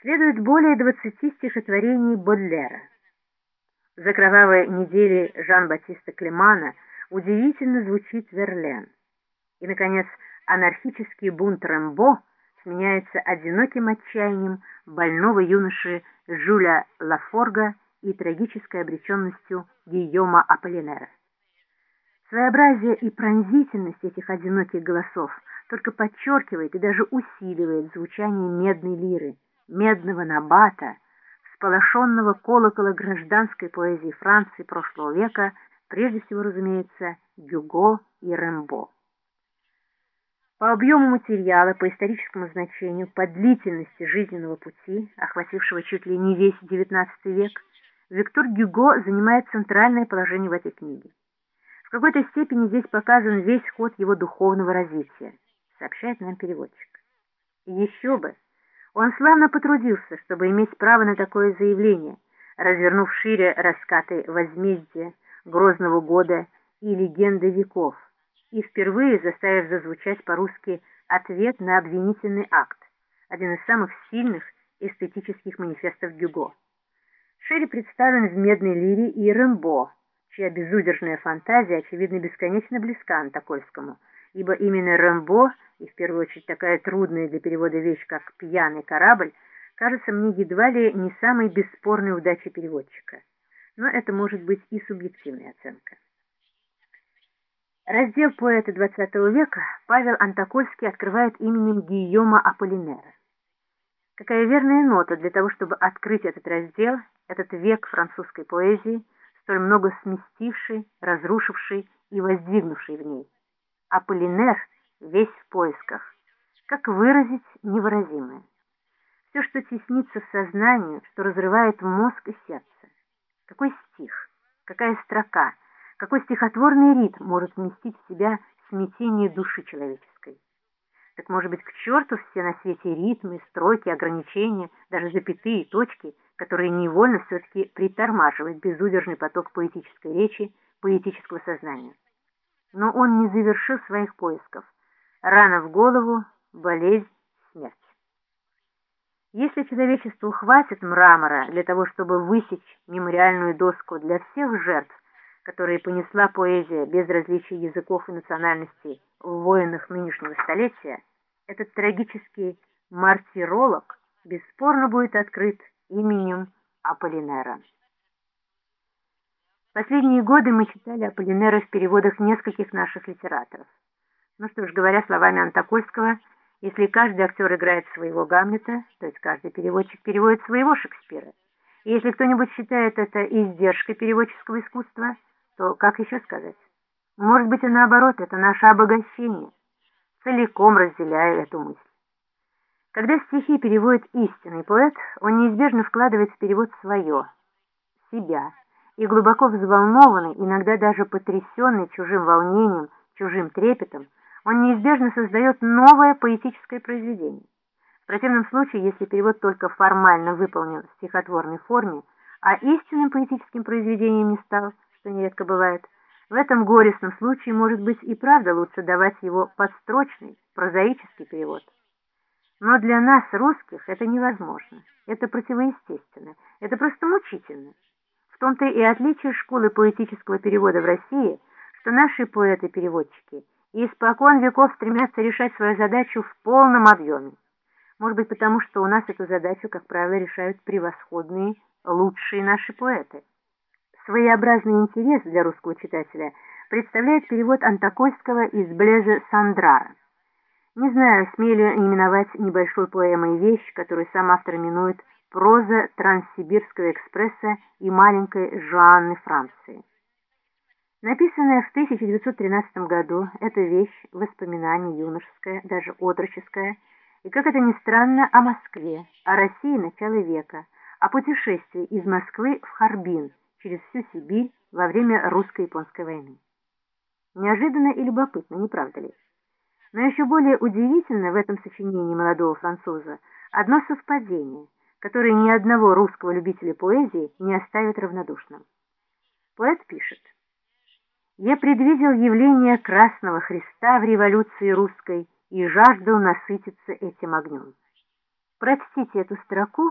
следует более 20 стихотворений Бодлера. За кровавой недели Жан-Батиста Клемана удивительно звучит Верлен. И, наконец, анархический бунт Рэмбо сменяется одиноким отчаянием больного юноши Жюля Лафорга и трагической обреченностью Гийома Аполлинера. Своеобразие и пронзительность этих одиноких голосов только подчеркивает и даже усиливает звучание медной лиры, медного набата, всполошенного колокола гражданской поэзии Франции прошлого века, прежде всего, разумеется, Гюго и Рэмбо. По объему материала, по историческому значению, по длительности жизненного пути, охватившего чуть ли не весь XIX век, Виктор Гюго занимает центральное положение в этой книге. В какой-то степени здесь показан весь ход его духовного развития, сообщает нам переводчик. Еще бы, он славно потрудился, чтобы иметь право на такое заявление, развернув шире раскаты возмездия, грозного года и легенды веков, и впервые заставив зазвучать по-русски ответ на обвинительный акт, один из самых сильных эстетических манифестов Гюго. Шире представлен в «Медной лире» и Рэмбо, чья безудержная фантазия, очевидно, бесконечно близка Антокольскому, ибо именно Рэмбо, и в первую очередь такая трудная для перевода вещь, как «пьяный корабль», кажется мне едва ли не самой бесспорной удачей переводчика. Но это может быть и субъективная оценка. Раздел поэта XX века Павел Антокольский открывает именем Гийома Аполлинера. Какая верная нота для того, чтобы открыть этот раздел, этот век французской поэзии, столь много сместивший, разрушивший и воздвигнувший в ней. Аполлинер весь в поисках. Как выразить невыразимое? Все, что теснится в сознании, что разрывает мозг и сердце. Какой стих, какая строка — какой стихотворный ритм может вместить в себя смятение души человеческой? Так, может быть, к черту все на свете ритмы, строки, ограничения, даже запятые, точки, которые невольно все-таки притормаживают безудержный поток поэтической речи, поэтического сознания. Но он не завершил своих поисков. Рана в голову, болезнь, смерть. Если человечеству хватит мрамора для того, чтобы высечь мемориальную доску для всех жертв, которые понесла поэзия без различия языков и национальностей в войнах нынешнего столетия, этот трагический мартиролог бесспорно будет открыт именем Аполлинера. Последние годы мы читали Аполлинера в переводах нескольких наших литераторов. Ну что ж, говоря словами Антокольского, если каждый актер играет своего Гамлета, то есть каждый переводчик переводит своего Шекспира. И если кто-нибудь считает это издержкой переводческого искусства – то как еще сказать? Может быть и наоборот, это наше обогащение. Целиком разделяю эту мысль. Когда стихи переводит истинный поэт, он неизбежно вкладывает в перевод свое, себя, и глубоко взволнованный, иногда даже потрясенный чужим волнением, чужим трепетом, он неизбежно создает новое поэтическое произведение. В противном случае, если перевод только формально выполнен в стихотворной форме, а истинным поэтическим произведением не стал – что нередко бывает, в этом горестном случае, может быть, и правда лучше давать его подстрочный, прозаический перевод. Но для нас, русских, это невозможно, это противоестественно, это просто мучительно. В том-то и отличие школы поэтического перевода в России, что наши поэты-переводчики испокон веков стремятся решать свою задачу в полном объеме. Может быть, потому что у нас эту задачу, как правило, решают превосходные, лучшие наши поэты. Своеобразный интерес для русского читателя представляет перевод Антокольского из Блеже Сандрара. Не знаю, смею именовать небольшой поэмой вещь, которую сам автор именует «Проза Транссибирского экспресса и маленькой Жуанны Франции». Написанная в 1913 году, эта вещь – воспоминание юношеское, даже отроческое, и, как это ни странно, о Москве, о России начала века, о путешествии из Москвы в Харбин – через всю Сибирь во время русско-японской войны. Неожиданно и любопытно, не правда ли? Но еще более удивительно в этом сочинении молодого француза одно совпадение, которое ни одного русского любителя поэзии не оставит равнодушным. Поэт пишет, «Я предвидел явление Красного Христа в революции русской и жаждал насытиться этим огнем». Прочтите эту строку